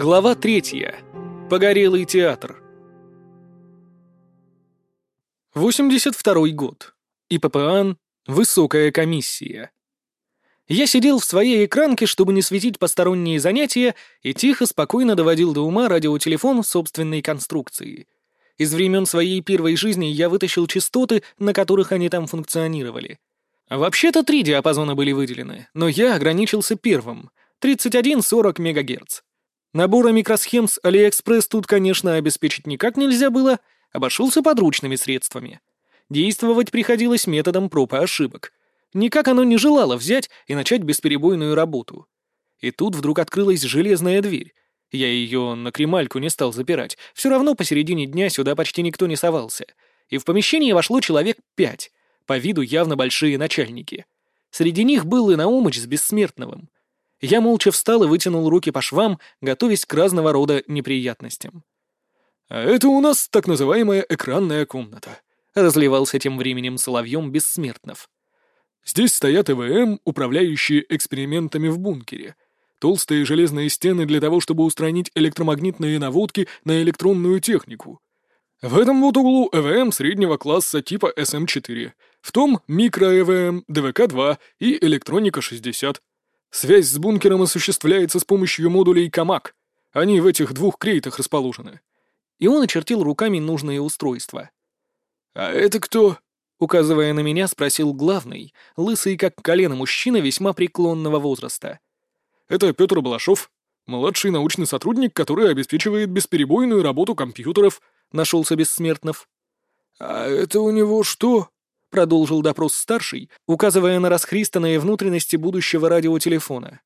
Глава третья. Погорелый театр. 82 год. ИППАН. Высокая комиссия. Я сидел в своей экранке, чтобы не светить посторонние занятия, и тихо, спокойно доводил до ума радиотелефон собственной конструкции. Из времен своей первой жизни я вытащил частоты, на которых они там функционировали. Вообще-то три диапазона были выделены, но я ограничился первым — 31-40 МГц. Набора микросхем с AliExpress тут, конечно, обеспечить никак нельзя было, обошелся подручными средствами. Действовать приходилось методом проб и ошибок. Никак оно не желало взять и начать бесперебойную работу. И тут вдруг открылась железная дверь. Я ее на кремальку не стал запирать. Все равно посередине дня сюда почти никто не совался. И в помещение вошло человек пять, по виду явно большие начальники. Среди них был и Наумыч с Бессмертновым. Я молча встал и вытянул руки по швам, готовясь к разного рода неприятностям. «А это у нас так называемая экранная комната», — разливался тем временем соловьем Бессмертнов. «Здесь стоят ЭВМ, управляющие экспериментами в бункере. Толстые железные стены для того, чтобы устранить электромагнитные наводки на электронную технику. В этом вот углу ЭВМ среднего класса типа СМ-4, в том микро-ЭВМ, ДВК-2 и электроника-60. Связь с бункером осуществляется с помощью модулей КАМАК. Они в этих двух крейтах расположены. И он очертил руками нужные устройства. «А это кто?» Указывая на меня, спросил главный, лысый как колено мужчина весьма преклонного возраста. «Это Петр Балашов, младший научный сотрудник, который обеспечивает бесперебойную работу компьютеров», — нашелся Бессмертнов. «А это у него что?» — продолжил допрос старший, указывая на расхристанные внутренности будущего радиотелефона.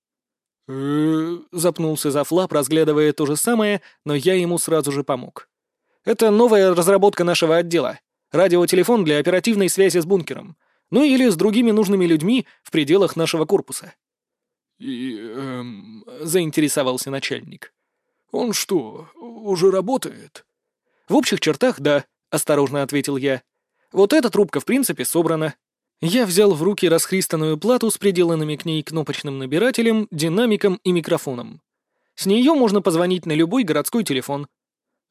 э запнулся Зафлап, разглядывая то же самое, но я ему сразу же помог. «Это новая разработка нашего отдела. Радиотелефон для оперативной связи с бункером. Ну или с другими нужными людьми в пределах нашего корпуса». «И... эм...» — заинтересовался начальник. «Он что, уже работает?» «В общих чертах, да», — осторожно ответил я. Вот эта трубка, в принципе, собрана. Я взял в руки расхристанную плату с приделанными к ней кнопочным набирателем, динамиком и микрофоном. С нее можно позвонить на любой городской телефон.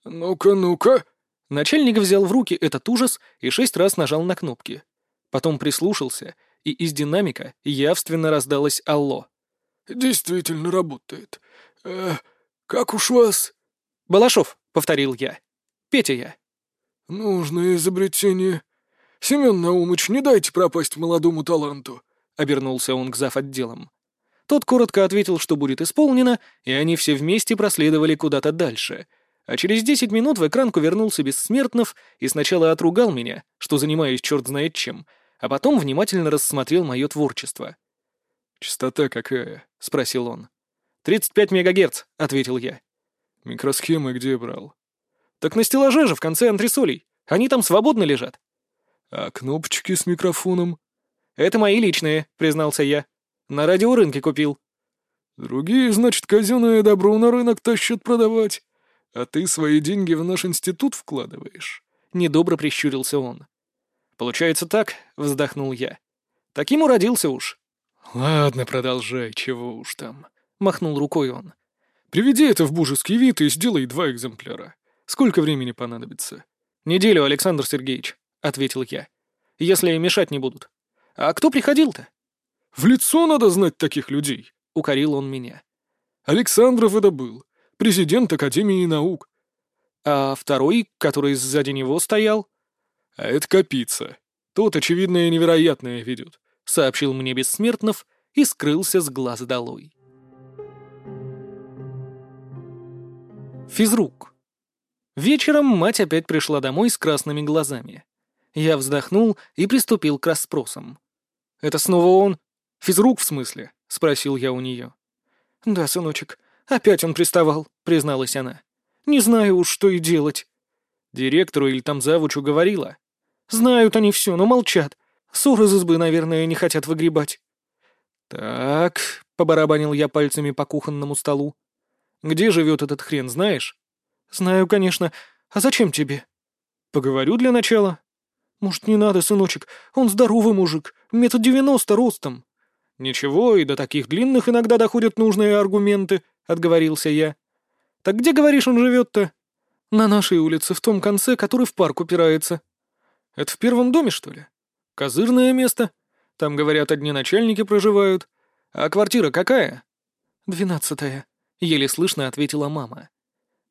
«Ну-ка, ну-ка!» Начальник взял в руки этот ужас и шесть раз нажал на кнопки. Потом прислушался, и из динамика явственно раздалось «Алло». «Действительно работает. Э, как уж вас...» «Балашов», — повторил я. «Петя я». «Нужное изобретение. «Семен Наумыч, не дайте пропасть молодому таланту», — обернулся он к зав. отделом. Тот коротко ответил, что будет исполнено, и они все вместе проследовали куда-то дальше. А через десять минут в экранку вернулся Бессмертнов и сначала отругал меня, что занимаюсь черт знает чем, а потом внимательно рассмотрел мое творчество. «Частота какая?» — спросил он. «Тридцать пять мегагерц», — ответил я. «Микросхемы где брал?» «Так на стеллаже же, в конце антресолей. Они там свободно лежат». «А кнопочки с микрофоном?» «Это мои личные», — признался я. «На радиорынке купил». «Другие, значит, казенное добро на рынок тащат продавать. А ты свои деньги в наш институт вкладываешь?» Недобро прищурился он. «Получается так», — вздохнул я. «Таким уродился уж». «Ладно, продолжай, чего уж там», — махнул рукой он. «Приведи это в бужеский вид и сделай два экземпляра. Сколько времени понадобится?» «Неделю, Александр Сергеевич», — ответил я. «Если мешать не будут. А кто приходил-то?» «В лицо надо знать таких людей», — укорил он меня. «Александров это был, президент Академии наук». «А второй, который сзади него стоял?» «А это Капица. Тот, очевидно, и невероятное ведет», — сообщил мне Бессмертнов и скрылся с глаз долой. Физрук. Вечером мать опять пришла домой с красными глазами. Я вздохнул и приступил к расспросам. «Это снова он? Физрук, в смысле?» — спросил я у нее. «Да, сыночек, опять он приставал», — призналась она. «Не знаю уж, что и делать». «Директору или там завучу говорила?» «Знают они все, но молчат. Ссор из избы, наверное, не хотят выгребать». «Так», — побарабанил я пальцами по кухонному столу. «Где живет этот хрен, знаешь?» «Знаю, конечно. А зачем тебе?» «Поговорю для начала. «Может, не надо, сыночек? Он здоровый мужик, метр девяносто ростом». «Ничего, и до таких длинных иногда доходят нужные аргументы», — отговорился я. Так где, говоришь, он живет-то? На нашей улице, в том конце, который в парк упирается. Это в первом доме, что ли? Козырное место. Там, говорят, одни начальники проживают. А квартира какая? Двенадцатая, еле слышно ответила мама.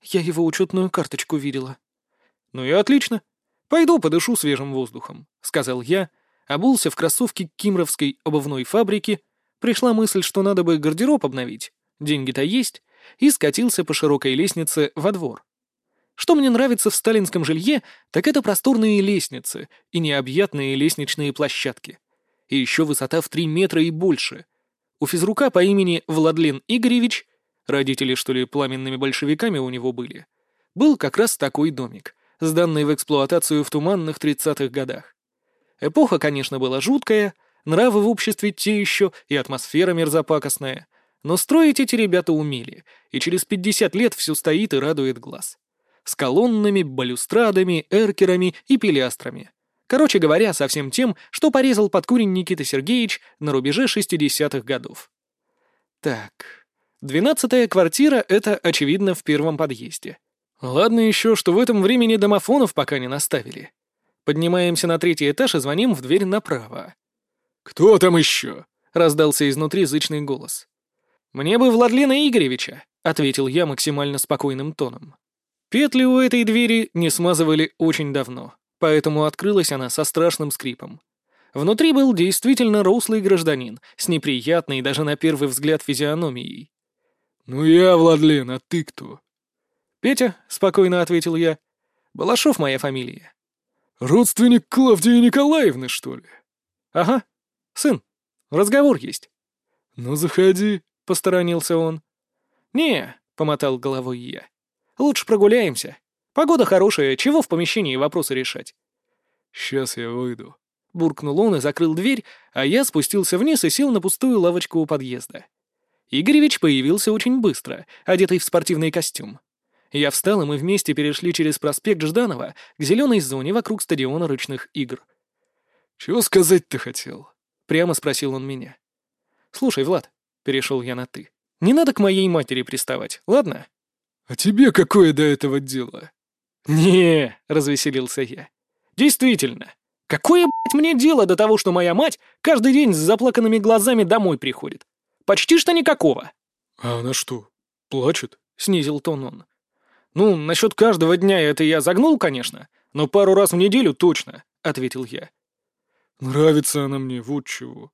Я его учетную карточку видела. Ну и отлично. Пойду подышу свежим воздухом, сказал я, обулся в кроссовки кимровской обувной фабрики, пришла мысль, что надо бы гардероб обновить, деньги-то есть, и скатился по широкой лестнице во двор. Что мне нравится в сталинском жилье, так это просторные лестницы и необъятные лестничные площадки. И еще высота в три метра и больше. У физрука по имени Владлен Игоревич, родители, что ли, пламенными большевиками у него были, был как раз такой домик, сданный в эксплуатацию в туманных тридцатых годах. Эпоха, конечно, была жуткая, нравы в обществе те еще и атмосфера мерзопакостная, но строить эти ребята умели, и через пятьдесят лет все стоит и радует глаз с колоннами, балюстрадами, эркерами и пилястрами. Короче говоря, со всем тем, что порезал под курень Никита Сергеевич на рубеже 60-х годов. Так, двенадцатая квартира — это, очевидно, в первом подъезде. Ладно еще, что в этом времени домофонов пока не наставили. Поднимаемся на третий этаж и звоним в дверь направо. «Кто там еще?» — раздался изнутри зычный голос. «Мне бы Владлена Игоревича», — ответил я максимально спокойным тоном. Петли у этой двери не смазывали очень давно, поэтому открылась она со страшным скрипом. Внутри был действительно рослый гражданин, с неприятной даже на первый взгляд физиономией. «Ну я, Владлен, а ты кто?» «Петя», — спокойно ответил я. «Балашов моя фамилия». «Родственник Клавдии Николаевны, что ли?» «Ага. Сын, разговор есть». «Ну, заходи», — посторонился он. «Не», — помотал головой я. Лучше прогуляемся. Погода хорошая, чего в помещении вопросы решать?» «Сейчас я выйду», — буркнул он и закрыл дверь, а я спустился вниз и сел на пустую лавочку у подъезда. Игоревич появился очень быстро, одетый в спортивный костюм. Я встал, и мы вместе перешли через проспект Жданова к зеленой зоне вокруг стадиона ручных игр. «Чего сказать-то хотел?» — прямо спросил он меня. «Слушай, Влад», — перешел я на «ты», — не надо к моей матери приставать, ладно?» «А тебе какое до этого дело?» «Не», — развеселился я. «Действительно, какое, блядь, мне дело до того, что моя мать каждый день с заплаканными глазами домой приходит? Почти что никакого». «А она что, плачет?» — снизил тон он. «Ну, насчет каждого дня это я загнул, конечно, но пару раз в неделю точно», — ответил я. «Нравится она мне, вот чего».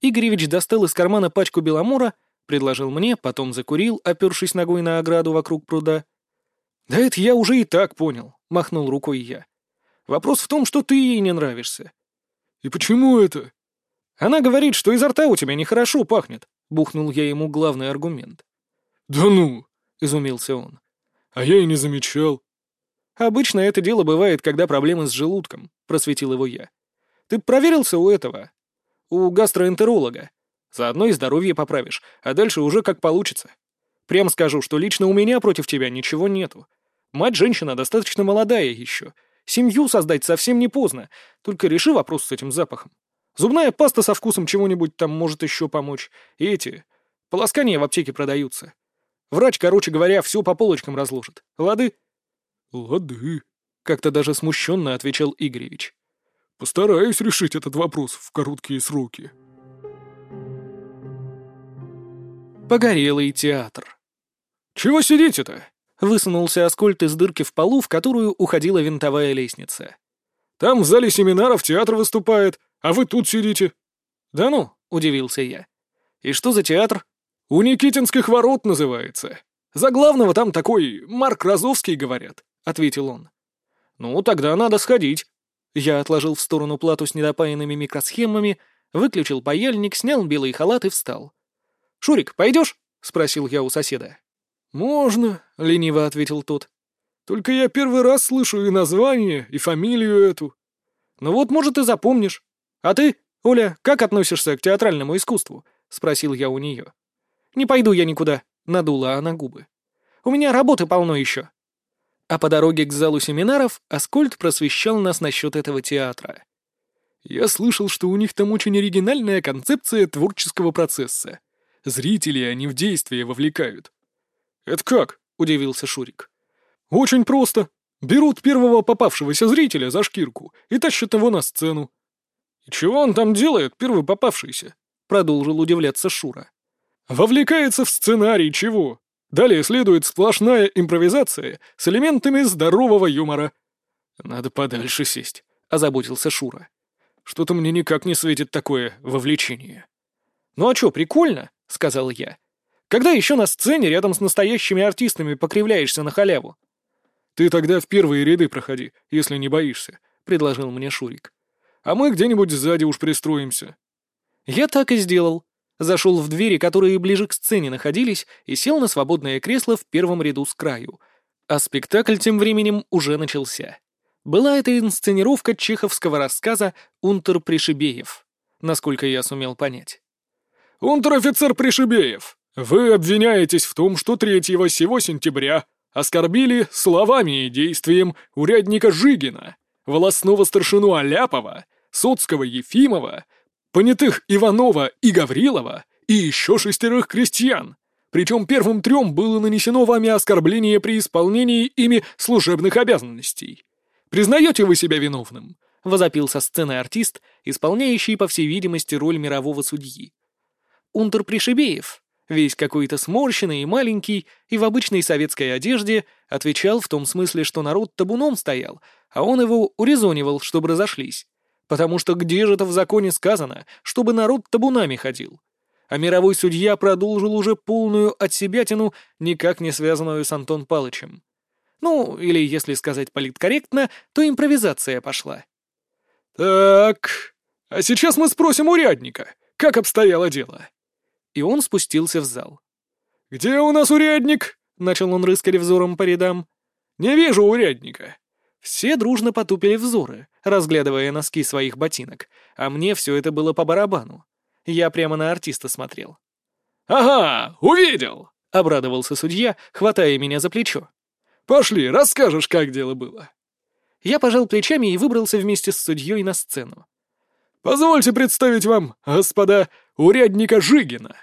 Игоревич достал из кармана пачку беломора предложил мне, потом закурил, опершись ногой на ограду вокруг пруда. «Да это я уже и так понял», — махнул рукой я. «Вопрос в том, что ты ей не нравишься». «И почему это?» «Она говорит, что изо рта у тебя нехорошо пахнет», — бухнул я ему главный аргумент. «Да ну!» — изумился он. «А я и не замечал». «Обычно это дело бывает, когда проблемы с желудком», — просветил его я. «Ты проверился у этого? У гастроэнтеролога?» Заодно и здоровье поправишь, а дальше уже как получится. Прям скажу, что лично у меня против тебя ничего нету. Мать женщина достаточно молодая еще. Семью создать совсем не поздно. Только реши вопрос с этим запахом. Зубная паста со вкусом чего-нибудь там может еще помочь. И эти... Полоскания в аптеке продаются. Врач, короче говоря, все по полочкам разложит. Лады? Лады. Как-то даже смущенно отвечал Игоревич. Постараюсь решить этот вопрос в короткие сроки. Погорелый театр. «Чего сидите-то?» — высунулся Аскольд из дырки в полу, в которую уходила винтовая лестница. «Там в зале семинаров театр выступает, а вы тут сидите». «Да ну», — удивился я. «И что за театр?» «У Никитинских ворот называется. За главного там такой Марк Розовский, говорят», — ответил он. «Ну, тогда надо сходить». Я отложил в сторону плату с недопаянными микросхемами, выключил паяльник, снял белый халат и встал. «Шурик, пойдешь?» — спросил я у соседа. «Можно», — лениво ответил тот. «Только я первый раз слышу и название, и фамилию эту». «Ну вот, может, и запомнишь. А ты, Оля, как относишься к театральному искусству?» — спросил я у нее. «Не пойду я никуда», — надула она губы. «У меня работы полно еще». А по дороге к залу семинаров Аскольд просвещал нас насчет этого театра. «Я слышал, что у них там очень оригинальная концепция творческого процесса», Зрителей они в действие вовлекают. «Это как?» — удивился Шурик. «Очень просто. Берут первого попавшегося зрителя за шкирку и тащат его на сцену». «И чего он там делает, первый попавшийся?» — продолжил удивляться Шура. «Вовлекается в сценарий чего? Далее следует сплошная импровизация с элементами здорового юмора». «Надо подальше сесть», — озаботился Шура. «Что-то мне никак не светит такое вовлечение». «Ну а чё, прикольно?» — сказал я. «Когда еще на сцене рядом с настоящими артистами покривляешься на халяву?» «Ты тогда в первые ряды проходи, если не боишься», — предложил мне Шурик. «А мы где-нибудь сзади уж пристроимся». Я так и сделал. Зашел в двери, которые ближе к сцене находились, и сел на свободное кресло в первом ряду с краю. А спектакль тем временем уже начался. Была это инсценировка чеховского рассказа «Унтер Пришибеев», насколько я сумел понять. «Унтер-офицер Пришибеев, вы обвиняетесь в том, что 3 сего сентября оскорбили словами и действием урядника Жигина, волосного старшину Аляпова, Соцкого Ефимова, понятых Иванова и Гаврилова и еще шестерых крестьян. Причем первым трем было нанесено вами оскорбление при исполнении ими служебных обязанностей. Признаете вы себя виновным?» — возопил со сцены артист, исполняющий, по всей видимости, роль мирового судьи. Унтер Пришибеев, весь какой-то сморщенный и маленький, и в обычной советской одежде, отвечал в том смысле, что народ табуном стоял, а он его урезонивал, чтобы разошлись. Потому что где же это в законе сказано, чтобы народ табунами ходил? А мировой судья продолжил уже полную отсебятину, никак не связанную с Антон Палычем. Ну, или, если сказать политкорректно, то импровизация пошла. «Так, а сейчас мы спросим урядника, как обстояло дело?» и он спустился в зал. «Где у нас урядник?» — начал он рыскать взором по рядам. «Не вижу урядника». Все дружно потупили взоры, разглядывая носки своих ботинок, а мне все это было по барабану. Я прямо на артиста смотрел. «Ага, увидел!» — обрадовался судья, хватая меня за плечо. «Пошли, расскажешь, как дело было». Я пожал плечами и выбрался вместе с судьей на сцену. «Позвольте представить вам, господа, урядника Жигина.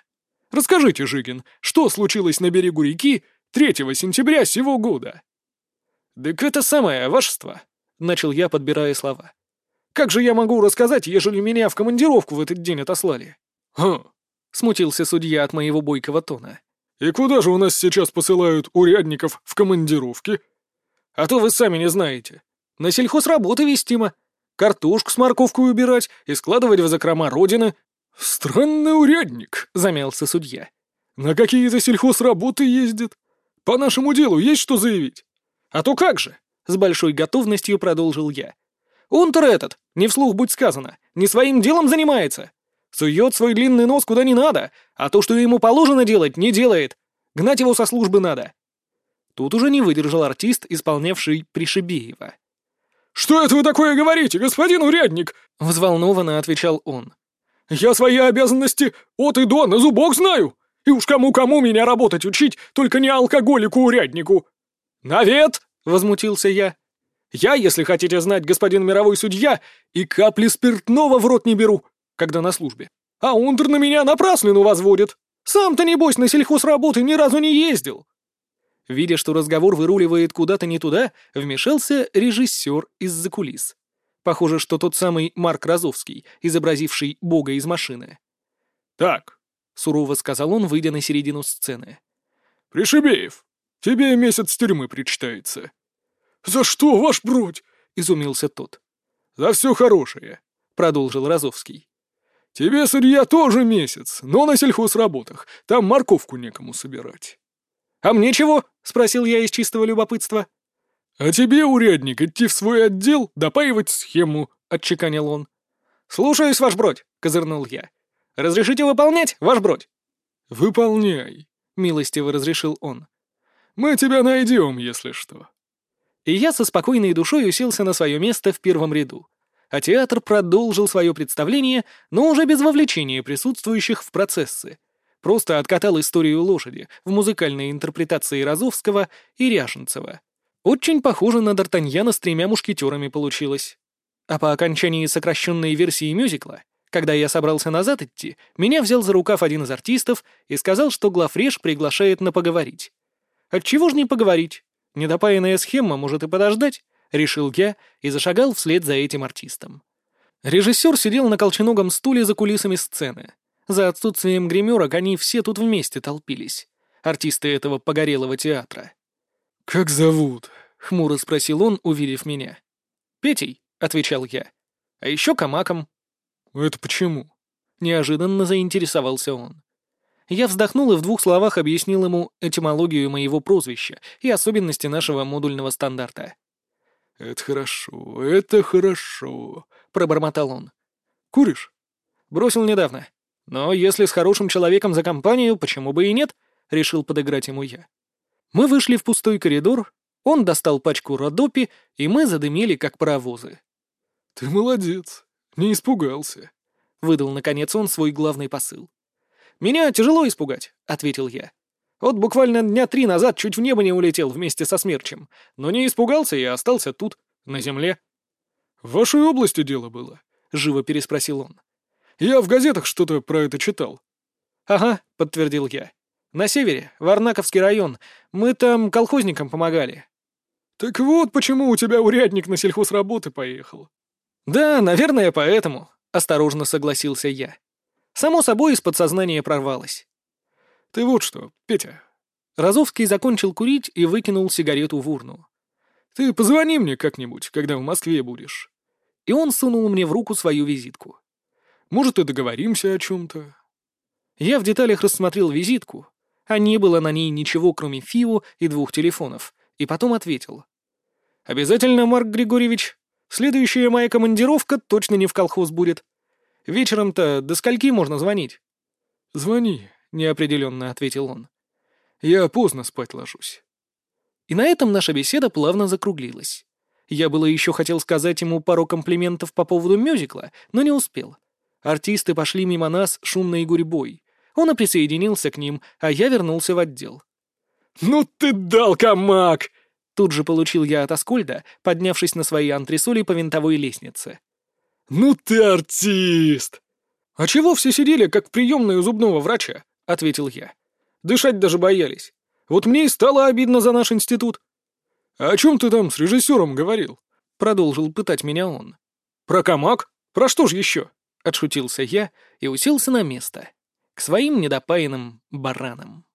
Расскажите, Жигин, что случилось на берегу реки 3 сентября сего года?» «Так это самое, вашество», — начал я, подбирая слова. «Как же я могу рассказать, ежели меня в командировку в этот день отослали?» «Хм», — смутился судья от моего бойкого тона. «И куда же у нас сейчас посылают урядников в командировки?» «А то вы сами не знаете. На сельхозработы вестимо картошку с морковкой убирать и складывать в закрома родины». «Странный урядник», — замялся судья. «На какие-то сельхозработы ездит. По нашему делу есть что заявить?» «А то как же?» — с большой готовностью продолжил я. «Унтер этот, не вслух будь сказано, не своим делом занимается. Сует свой длинный нос куда не надо, а то, что ему положено делать, не делает. Гнать его со службы надо». Тут уже не выдержал артист, исполнявший Пришибеева. «Что это вы такое говорите, господин урядник?» — взволнованно отвечал он. «Я свои обязанности от и до на зубок знаю, и уж кому-кому меня работать учить, только не алкоголику-уряднику». «Навет!» — возмутился я. «Я, если хотите знать, господин мировой судья, и капли спиртного в рот не беру, когда на службе. А унтер на меня напраслину возводит. Сам-то, небось, на сельхозработы ни разу не ездил. Видя, что разговор выруливает куда-то не туда, вмешался режиссер из-за кулис. Похоже, что тот самый Марк Розовский, изобразивший бога из машины. «Так», — сурово сказал он, выйдя на середину сцены. «Пришибеев, тебе месяц тюрьмы причитается». «За что, ваш бродь?» — изумился тот. «За все хорошее», — продолжил Розовский. «Тебе, судья, тоже месяц, но на сельхозработах. Там морковку некому собирать». «А мне чего?» — спросил я из чистого любопытства. «А тебе, урядник, идти в свой отдел, допаивать схему», — отчеканил он. «Слушаюсь, ваш бродь», — козырнул я. «Разрешите выполнять, ваш бродь?» «Выполняй», — милостиво разрешил он. «Мы тебя найдем, если что». И я со спокойной душой уселся на свое место в первом ряду. А театр продолжил свое представление, но уже без вовлечения присутствующих в процессы. Просто откатал историю лошади в музыкальной интерпретации Розовского и Ряшенцева. Очень похоже на Д'Артаньяна с тремя мушкетерами получилось. А по окончании сокращенной версии мюзикла, когда я собрался назад идти, меня взял за рукав один из артистов и сказал, что Глафреш приглашает на поговорить. Отчего ж не поговорить? Недопаянная схема может и подождать, решил я и зашагал вслед за этим артистом. Режиссер сидел на колченогом стуле за кулисами сцены. За отсутствием гримерок они все тут вместе толпились. Артисты этого погорелого театра. «Как зовут?» — хмуро спросил он, увидев меня. «Петей», — отвечал я. «А еще Камаком». «Это почему?» — неожиданно заинтересовался он. Я вздохнул и в двух словах объяснил ему этимологию моего прозвища и особенности нашего модульного стандарта. «Это хорошо, это хорошо», — пробормотал он. «Куришь?» «Бросил недавно. Но если с хорошим человеком за компанию, почему бы и нет?» — решил подыграть ему я. Мы вышли в пустой коридор, он достал пачку Родопи, и мы задымили, как паровозы. «Ты молодец, не испугался», — выдал, наконец, он свой главный посыл. «Меня тяжело испугать», — ответил я. «Вот буквально дня три назад чуть в небо не улетел вместе со смерчем, но не испугался и остался тут, на земле». «В вашей области дело было?» — живо переспросил он. «Я в газетах что-то про это читал». «Ага», — подтвердил я. «На севере, Варнаковский район. Мы там колхозникам помогали». «Так вот почему у тебя урядник на сельхозработы поехал». «Да, наверное, поэтому», — осторожно согласился я. Само собой, из подсознания прорвалось. «Ты вот что, Петя». Розовский закончил курить и выкинул сигарету в урну. «Ты позвони мне как-нибудь, когда в Москве будешь». И он сунул мне в руку свою визитку. «Может, и договоримся о чем-то». Я в деталях рассмотрел визитку, а не было на ней ничего, кроме ФИО и двух телефонов, и потом ответил. «Обязательно, Марк Григорьевич. Следующая моя командировка точно не в колхоз будет. Вечером-то до скольки можно звонить?» «Звони», — неопределенно ответил он. «Я поздно спать ложусь». И на этом наша беседа плавно закруглилась. Я было еще хотел сказать ему пару комплиментов по поводу мюзикла, но не успел. Артисты пошли мимо нас шумной гурьбой. Он и присоединился к ним, а я вернулся в отдел. «Ну ты дал, камак!» Тут же получил я от Аскольда, поднявшись на свои антресоли по винтовой лестнице. «Ну ты артист!» «А чего все сидели, как в приемной у зубного врача?» — ответил я. «Дышать даже боялись. Вот мне и стало обидно за наш институт». «А о чем ты там с режиссером говорил?» — продолжил пытать меня он. «Про камак? Про что ж еще?» — отшутился я и уселся на место. К своим недопаянным баранам.